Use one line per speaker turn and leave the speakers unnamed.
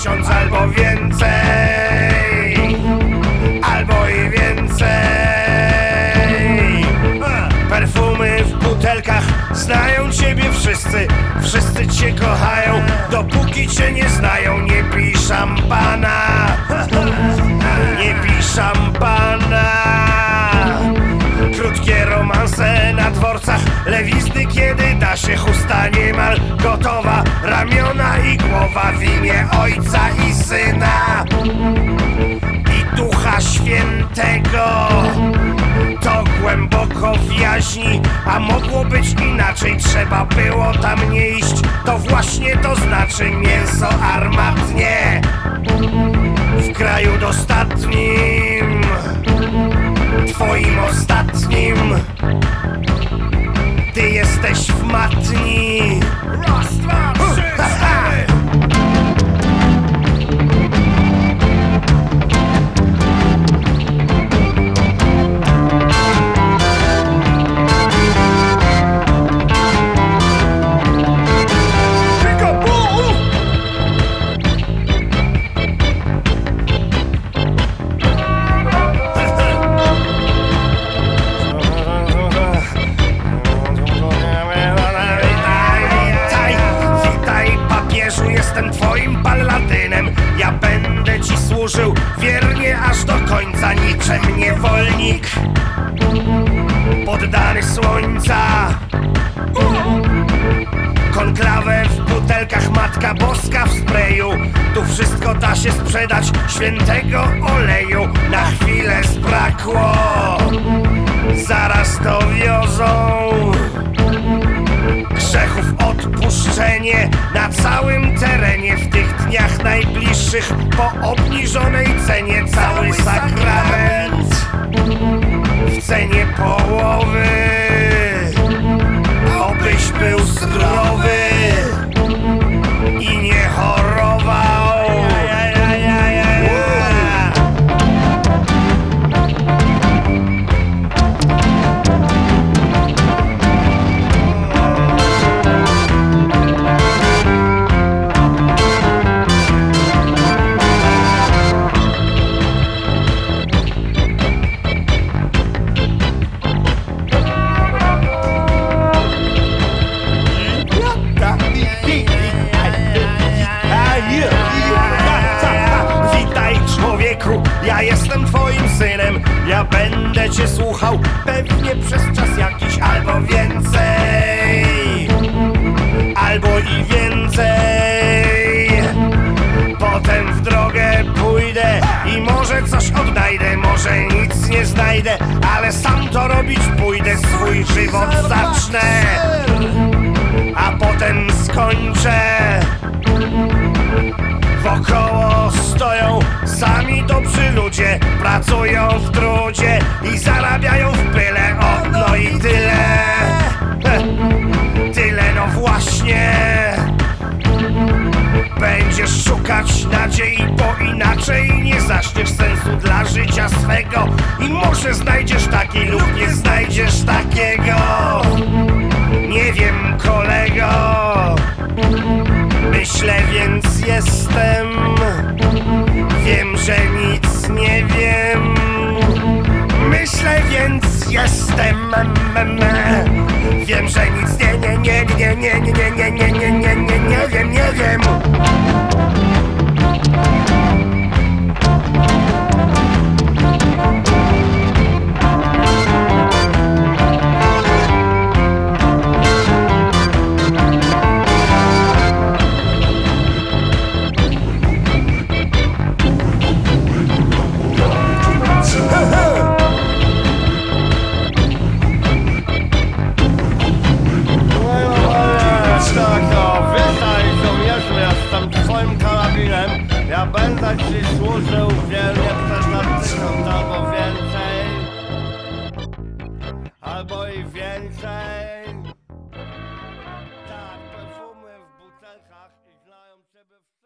tysiąc albo więcej. Albo i więcej. Perfumy w butelkach Znają ciebie wszyscy. Wszyscy cię kochają Dopóki cię nie znają. Nie pij szampana Nie pij szampana się chusta niemal gotowa. Ramiona i głowa w imię ojca i syna. I ducha świętego. To głęboko w jaźni A mogło być inaczej. Trzeba było tam nie iść. To właśnie to znaczy mięso armatnie. W kraju dostatnim Twoim ostatnim Ty jesteś w matni? Raz, twoim palladynem Ja będę ci służył wiernie aż do końca Niczym niewolnik. Poddany słońca. Konklawę w butelkach Matka Boska w sprayu. Tu wszystko da się sprzedać Świętego oleju. Na chwilę zbrakło Zaraz dowiozą grzechów odpuszczenie na całym terenie w tych dniach najbliższych po obniżonej cenie. Cały sakrament. w cenie połowy ja jestem twoim synem Ja będę cię słuchał. Pewnie przez czas jakiś albo więcej. Albo i więcej. Potem w drogę pójdę i może coś odnajdę Może nic nie znajdę, ale sam to robić pójdę Swój żywot zacznę, a potem skończę. Wokoło stoją sami dobrzy ludzie Pracują w trudzie i zarabiają w byle. O, no i tyle. Tyle no właśnie. Będziesz szukać nadziei, bo inaczej nie zaczniesz sensu dla życia swego. I może znajdziesz taki lub nie znajdziesz takiego że nic nie wiem Myślę więc jestem Wiem, że nic nie, nie, nie, nie, nie, nie, nie, nie, nie, nie, nie, nie, nie wiem, nie wiem
Ja będę ci służył wiernie przez tysiąc albo więcej Albo i więcej. Tak, perfumy w butelkach i znają ciebie wszyscy